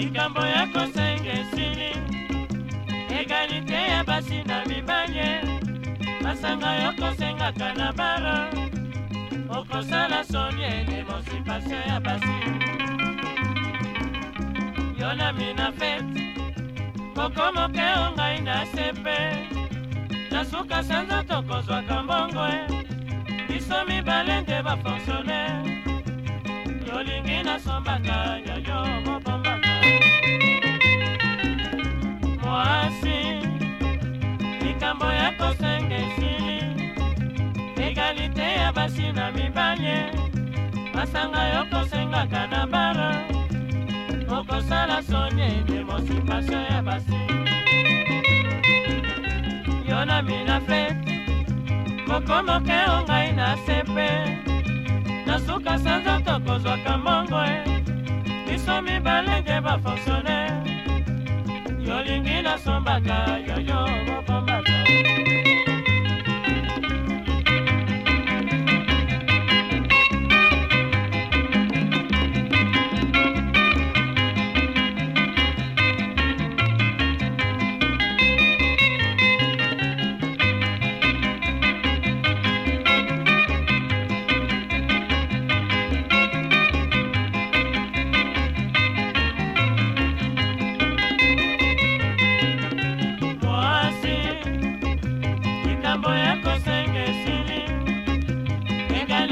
likambo ya kosenga esili egalite ya basi na mibale masanga yo kosengaka na bara okosala soni edemonsipasion ya basi yo na mina fete kokomoke ongai na sepe nasuka sanza tokozwaka mbongo biso mibale nde bafonctionnaire yolingi nasombaka yayo egalite ya basi na mibale masanga yokosengaka na bara okosala soni demonstration ya basi yo na mina fe moko moke ongai na sepe nasuka sanza tokozwaka mbongo e biso mibalenge bafonctionnaire yolingi nasombaka yoyo mobombaka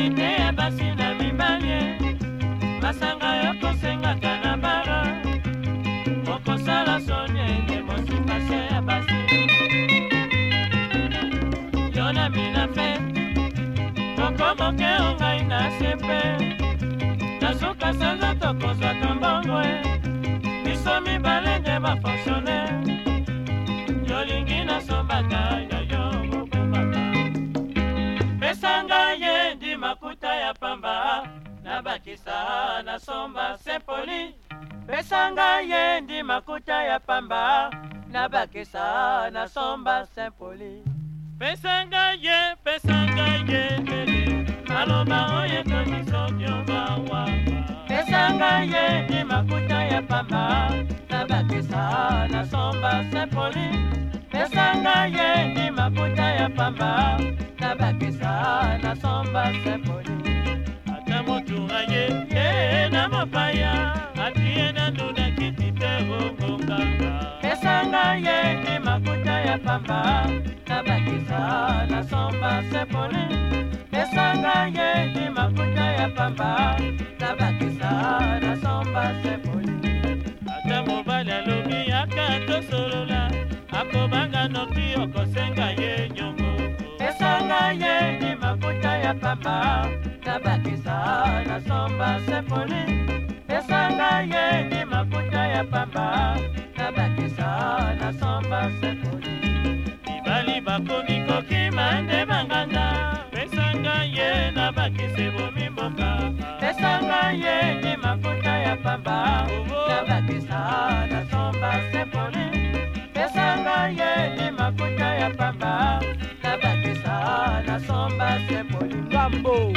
banzete ya basi na mibali masanga yo kosengaka na bara okosala soni ende mosipase ya basi yo na mina mpe tokomoke ongai na se mpe nasuka sanza tokozwa tombongwe biso mibale nde bafonctionnaire yolingi nasombaka yo nakokisa nasomba sempoli pesanga ye ndi makuta ya pamba nabakisa nasomba sempoli pesanga ye pesanga ye ndeli maloba oyekani soki obawa pesanga ye ndi makuta ya pamba nabakisa nasomba sempoli pesanga ye ndi makuta ya pamba nabakisa nasomba sempoli na motu aye e na mopaya atie na nduna kiti mpe okokanga pesanga ye ni makuta ya pamba nabakisa na somba sepole pesanga ye ni makuta ya pamba nabakisa na somba sepole ata mobali alobi yaka tosolola akobanga noki okosenga ye ya pamba nabakisa nasomba seponi pesa ngai yeni makuta ya pamba nabakisa nasomba seponi mibali bakomi kokima nde banganda pesa ngai ye nabakisa ebomi mboka pesa ngai yeni makuta ya pamba nabakisa nasomba seponi Rambo.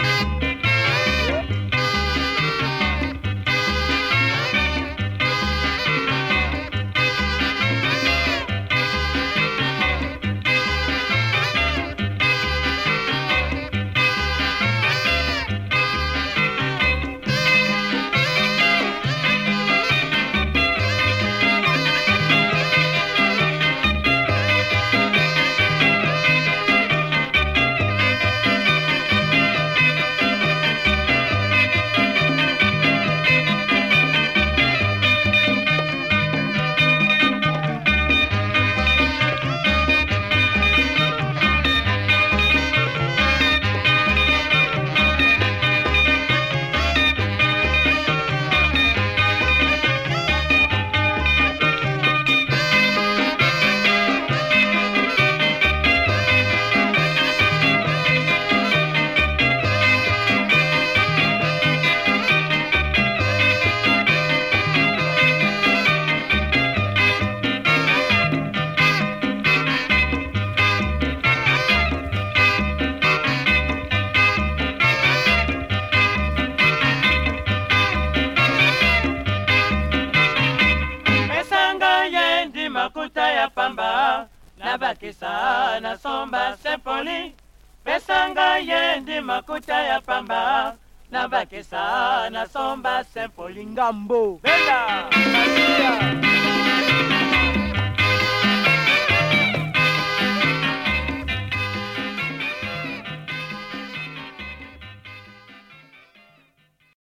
ya pamba nabakisa na somba sempoli pesanga ye ndi makuta ya pamba nabakisa na somba sempoli ngambo bela